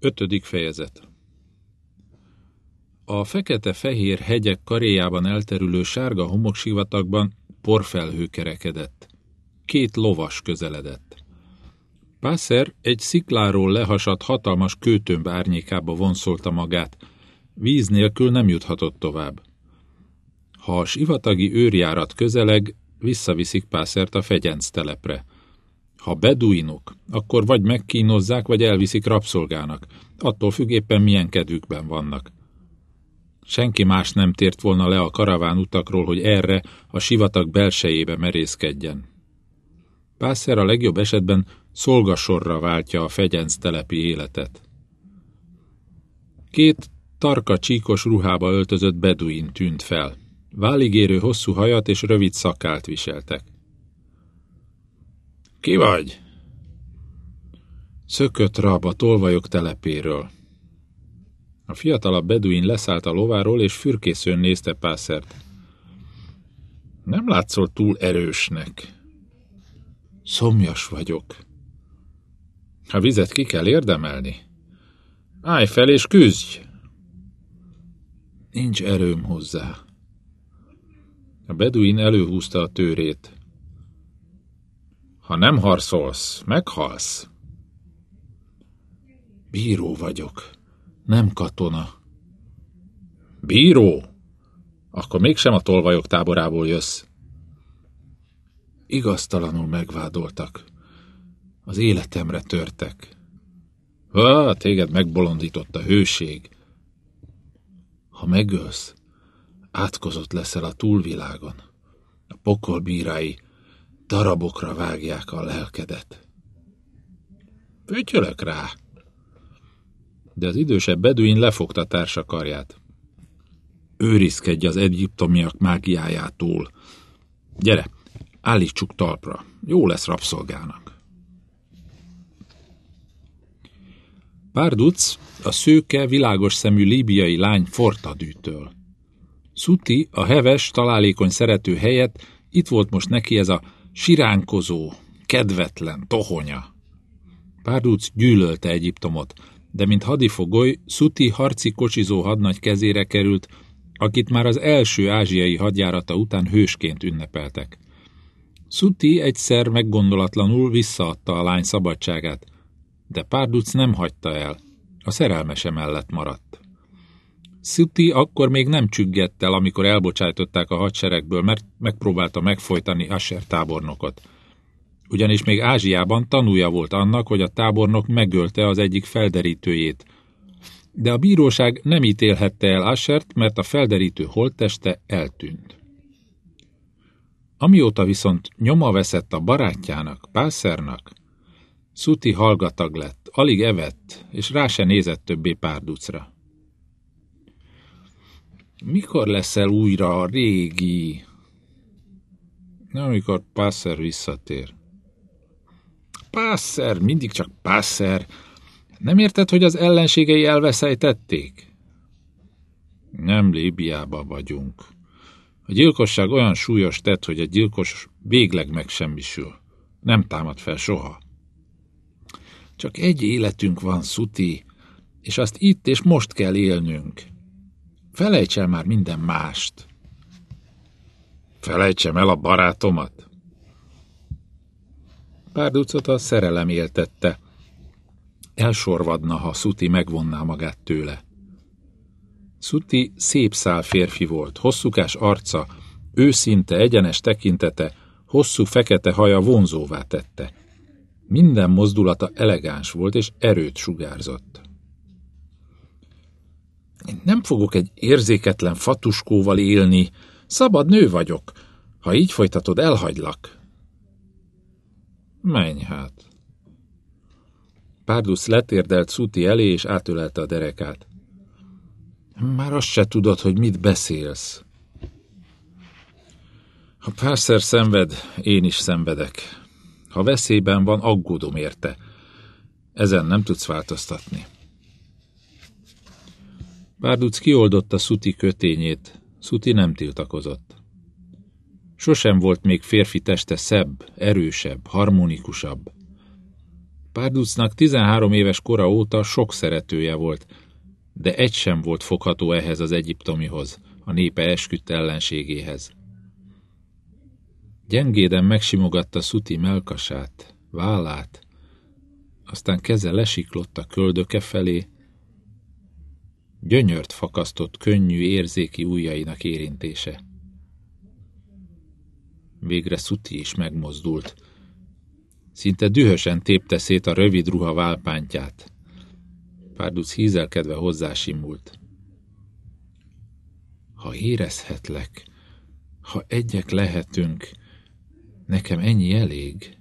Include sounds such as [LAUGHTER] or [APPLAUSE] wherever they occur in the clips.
Ötödik fejezet A fekete-fehér hegyek karéjában elterülő sárga homoksivatagban porfelhő kerekedett. Két lovas közeledett. Pászer egy szikláról lehasadt hatalmas kőtömb árnyékába vonszolta magát. Víz nélkül nem juthatott tovább. Ha a sivatagi őrjárat közeleg, visszaviszik Pászert a fegyenc telepre. Ha beduinok, akkor vagy megkínozzák, vagy elviszik rabszolgának, attól függ milyen kedvükben vannak. Senki más nem tért volna le a karaván utakról, hogy erre a sivatag belsejébe merészkedjen. Pászer a legjobb esetben szolgasorra váltja a fegyenc telepi életet. Két tarka csíkos ruhába öltözött beduin tűnt fel. Váligérő hosszú hajat és rövid szakált viseltek. Ki vagy? Szökött rab a tolvajok telepéről. A fiatalabb beduin leszállt a lováról, és fürkészőn nézte Pászert. Nem látszol túl erősnek. Szomjas vagyok. A vizet ki kell érdemelni. Állj fel és küzdj! Nincs erőm hozzá. A beduin előhúzta a tőrét. Ha nem harcolsz, meghalsz. Bíró vagyok, nem katona. Bíró? Akkor mégsem a tolvajok táborából jössz. Igaztalanul megvádoltak. Az életemre törtek. Ha, téged megbolondított a hőség. Ha megölsz, átkozott leszel a túlvilágon. A pokol bírái darabokra vágják a lelkedet. Pütyölök rá! De az idősebb beduin lefogta társa karját. Őrizkedj az egyiptomiak mágiájától. Gyere, állítsuk talpra. Jó lesz rabszolgának. Párduc a szőke, világos szemű líbiai lány Fortadűtől. Szuti, a heves, találékony szerető helyett itt volt most neki ez a siránkozó, kedvetlen, tohonya. Párduc gyűlölte Egyiptomot, de mint hadifogoly, Szuti harci kocsizó hadnagy kezére került, akit már az első ázsiai hadjárata után hősként ünnepeltek. Szuti egyszer meggondolatlanul visszaadta a lány szabadságát, de Párduc nem hagyta el, a szerelmese mellett maradt. Szuti akkor még nem csüggett el, amikor elbocsájtották a hadseregből, mert megpróbálta megfojtani Asher tábornokot. Ugyanis még Ázsiában tanúja volt annak, hogy a tábornok megölte az egyik felderítőjét. De a bíróság nem ítélhette el Ashert, mert a felderítő holtteste eltűnt. Amióta viszont nyoma veszett a barátjának, Pászernak, Szuti hallgatag lett, alig evett, és rá se nézett többé párducra. Mikor leszel újra a régi? Amikor Pászer visszatér. Pászer, mindig csak Pászer. Nem érted, hogy az ellenségei elveszejtették? Nem Líbiába vagyunk. A gyilkosság olyan súlyos tett, hogy a gyilkos végleg megsemmisül. Nem támad fel soha. Csak egy életünk van, Szuti, és azt itt és most kell élnünk. Felejts el már minden mást. Felejtsem el a barátomat. Párducot a szerelem éltette. Elsorvadna, ha Szuti megvonná magát tőle. Szuti szép szál férfi volt, hosszúkás arca, őszinte, egyenes tekintete, hosszú fekete haja vonzóvá tette. Minden mozdulata elegáns volt és erőt sugárzott. Én nem fogok egy érzéketlen fatuskóval élni. Szabad nő vagyok. Ha így folytatod, elhagylak. Menj hát. Párdusz letérdelt Szuti elé, és átölelte a derekát. Már azt se tudod, hogy mit beszélsz. Ha Pászer szenved, én is szenvedek. Ha veszélyben van, aggódom érte. Ezen nem tudsz változtatni. Párduc kioldotta Szuti kötényét, Szuti nem tiltakozott. Sosem volt még férfi teste szebb, erősebb, harmonikusabb. Párducnak 13 éves kora óta sok szeretője volt, de egy sem volt fogható ehhez az egyiptomihoz, a népe esküdt ellenségéhez. Gyengéden megsimogatta Szuti melkasát, vállát, aztán keze lesiklott a köldöke felé, gyönyört fakasztott könnyű, érzéki ujjainak érintése. Végre Szuti is megmozdult. Szinte dühösen tépte szét a rövid ruha válpántját. Párduc hízelkedve hozzásimult. Ha érezhetlek, ha egyek lehetünk, nekem ennyi elég.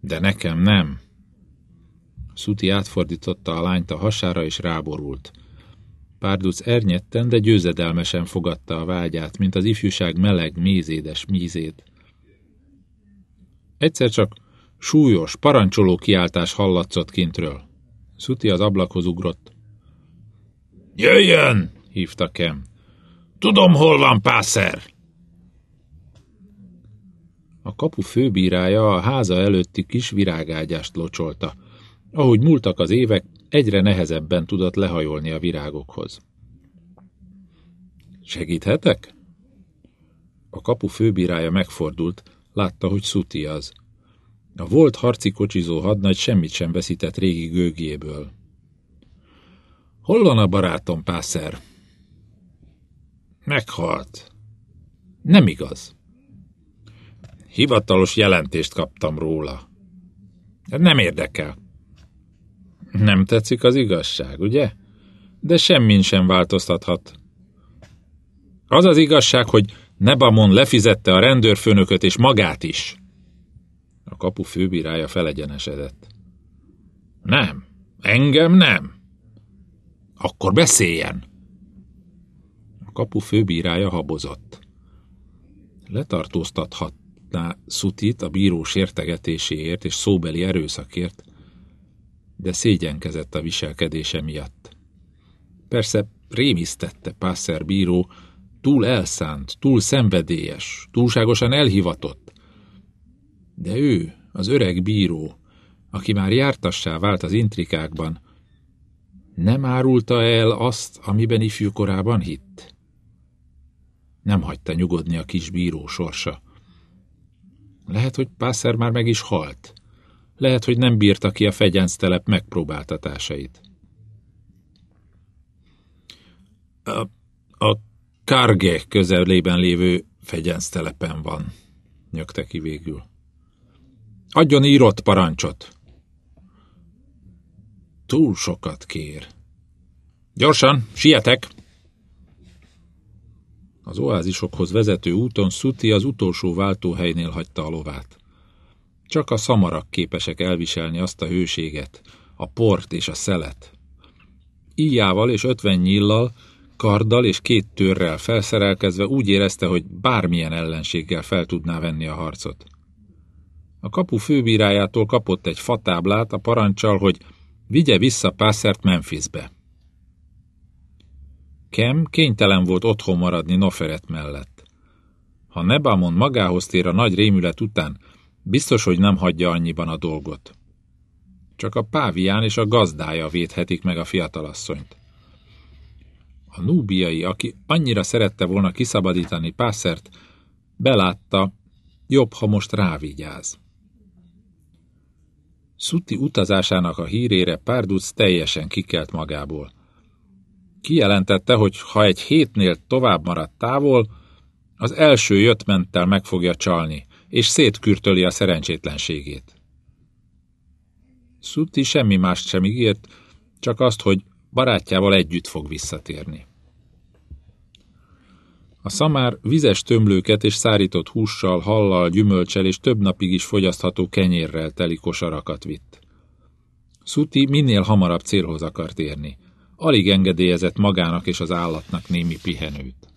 De nekem nem. Szuti átfordította a lányt a hasára és ráborult. Párduc ernyetten, de győzedelmesen fogadta a vágyát, mint az ifjúság meleg, mézédes mízét. Egyszer csak súlyos, parancsoló kiáltás hallatszott kintről. Szuti az ablakhoz ugrott. Jöjjön! hívta Kem. Tudom, hol van Pászer! A kapu főbírája a háza előtti kis virágágyást locsolta. Ahogy múltak az évek, egyre nehezebben tudott lehajolni a virágokhoz. Segíthetek? A kapu főbírája megfordult, látta, hogy Szuti az. A volt harci kocsizó hadnagy semmit sem veszített régi gőgjéből. Hol van a barátom, Pászer? Meghalt. Nem igaz. Hivatalos jelentést kaptam róla. Nem érdekel. Nem tetszik az igazság, ugye? De semmin sem változtathat. Az az igazság, hogy Nebamon lefizette a rendőrfőnököt és magát is. A kapu főbírája felegyenesedett. Nem, engem nem. Akkor beszéljen. A kapu főbírája habozott. Letartóztathatná Szutit a bíró sértegetéséért és szóbeli erőszakért, de szégyenkezett a viselkedése miatt. Persze rémisztette Pászer bíró, túl elszánt, túl szenvedélyes, túlságosan elhivatott. De ő, az öreg bíró, aki már jártassá vált az intrikákban, nem árulta el azt, amiben ifjúkorában hitt. Nem hagyta nyugodni a kis bíró sorsa. Lehet, hogy Pászer már meg is halt. Lehet, hogy nem bírta ki a fegyenctelep megpróbáltatásait. A, a Karge közelében lévő fegyenctelepen van, nyögte ki végül. Adjon írott parancsot. Túl sokat kér. Gyorsan, sietek! Az oázisokhoz vezető úton Szuti az utolsó váltóhelynél hagyta a lovát. Csak a szamarak képesek elviselni azt a hőséget, a port és a szelet. Íjával és ötven nyillal, karddal és két törrel felszerelkezve úgy érezte, hogy bármilyen ellenséggel fel tudná venni a harcot. A kapu főbírájától kapott egy fatáblát a parancsal, hogy vigye vissza Pászert Memphisbe. Kem kénytelen volt otthon maradni Noferet mellett. Ha Nebamon magához tér a nagy rémület után, biztos, hogy nem hagyja annyiban a dolgot. Csak a pávián és a gazdája védhetik meg a fiatalasszonyt. A núbiai, aki annyira szerette volna kiszabadítani Pászert, belátta, jobb, ha most rávigyáz. Szuti utazásának a hírére Párduc teljesen kikelt magából. Kijelentette, hogy ha egy hétnél tovább maradt távol, az első jöttmenttel meg fogja csalni, és szétkürtöli a szerencsétlenségét. Szuti semmi mást sem ígért, csak azt, hogy barátjával együtt fog visszatérni. A szamár vizes tömlőket és szárított hússal, hallal, gyümölcsel és több napig is fogyasztható kenyérrel teli kosarakat vitt. Szuti minél hamarabb célhoz akart érni. Alig engedélyezett magának és az állatnak némi pihenőt.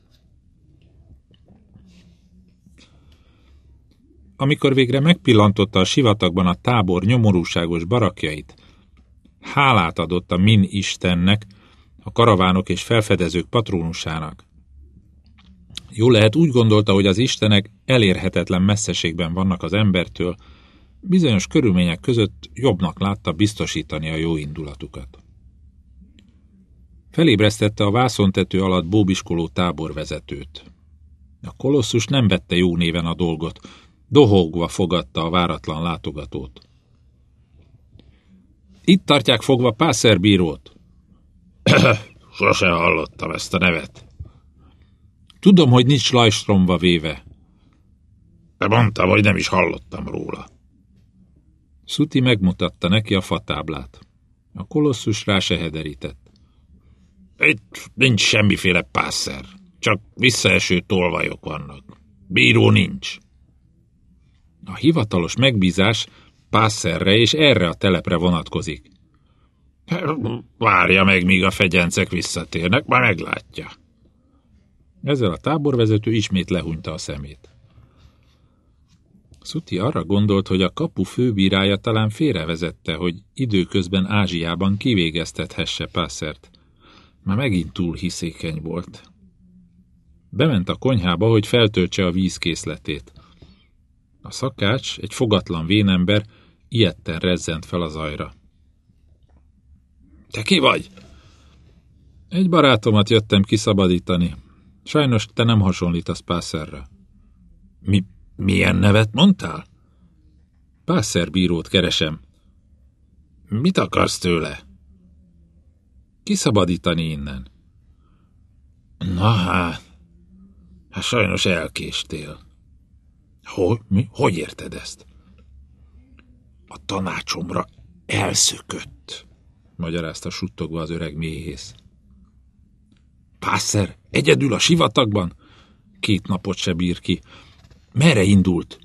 Amikor végre megpillantotta a sivatagban a tábor nyomorúságos barakjait, hálát adott a Min Istennek, a karavánok és felfedezők patrónusának. Jó lehet úgy gondolta, hogy az istenek elérhetetlen messzeségben vannak az embertől, Bizonyos körülmények között jobbnak látta biztosítani a jó indulatukat. Felébresztette a vászontető alatt bóbiskoló táborvezetőt. A kolosszus nem vette jó néven a dolgot, dohogva fogadta a váratlan látogatót. Itt tartják fogva Pászer bírót. [COUGHS] Sose hallottam ezt a nevet. Tudom, hogy nincs lajstromba véve. De mondtam, hogy nem is hallottam róla. Szuti megmutatta neki a fatáblát. A kolosszus rá se hederített. Itt nincs semmiféle pászer, csak visszaeső tolvajok vannak. Bíró nincs. A hivatalos megbízás Pásszerre és erre a telepre vonatkozik. Várja meg, míg a fegyencek visszatérnek, már meglátja. Ezzel a táborvezető ismét lehúnyta a szemét. Szuti arra gondolt, hogy a kapu főbírája talán félrevezette, hogy időközben Ázsiában kivégeztethesse Pászert. Már megint túl hiszékeny volt. Bement a konyhába, hogy feltöltse a vízkészletét. A szakács, egy fogatlan vénember, ilyetten rezzent fel az ajra. Te ki vagy? Egy barátomat jöttem kiszabadítani. Sajnos te nem hasonlítasz Pászerre. Mi, milyen nevet mondtál? Pászer bírót keresem. Mit akarsz tőle? Kiszabadítani innen. Na hát, hát sajnos elkéstél. Hogy, mi? Hogy érted ezt? A tanácsomra elszökött, magyarázta suttogva az öreg méhész. Pászer, egyedül a sivatagban? Két napot se bír ki. Merre indult?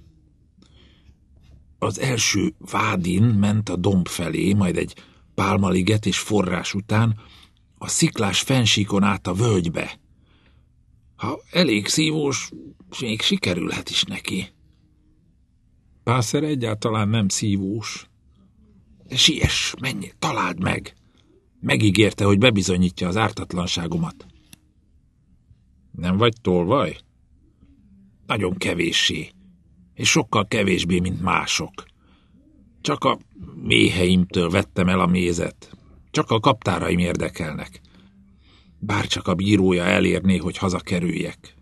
Az első vádin ment a domb felé, majd egy pálmaliget és forrás után a sziklás fensíkon át a völgybe. Ha elég szívós, még sikerülhet is neki. Pászer egyáltalán nem szívós. Siess, menj, találd meg! Megígérte, hogy bebizonyítja az ártatlanságomat. Nem vagy tolvaj? Nagyon kevéssé, és sokkal kevésbé, mint mások. Csak a méheimtől vettem el a mézet. Csak a kaptáraim érdekelnek. Bár csak a bírója elérné, hogy hazakerüljek.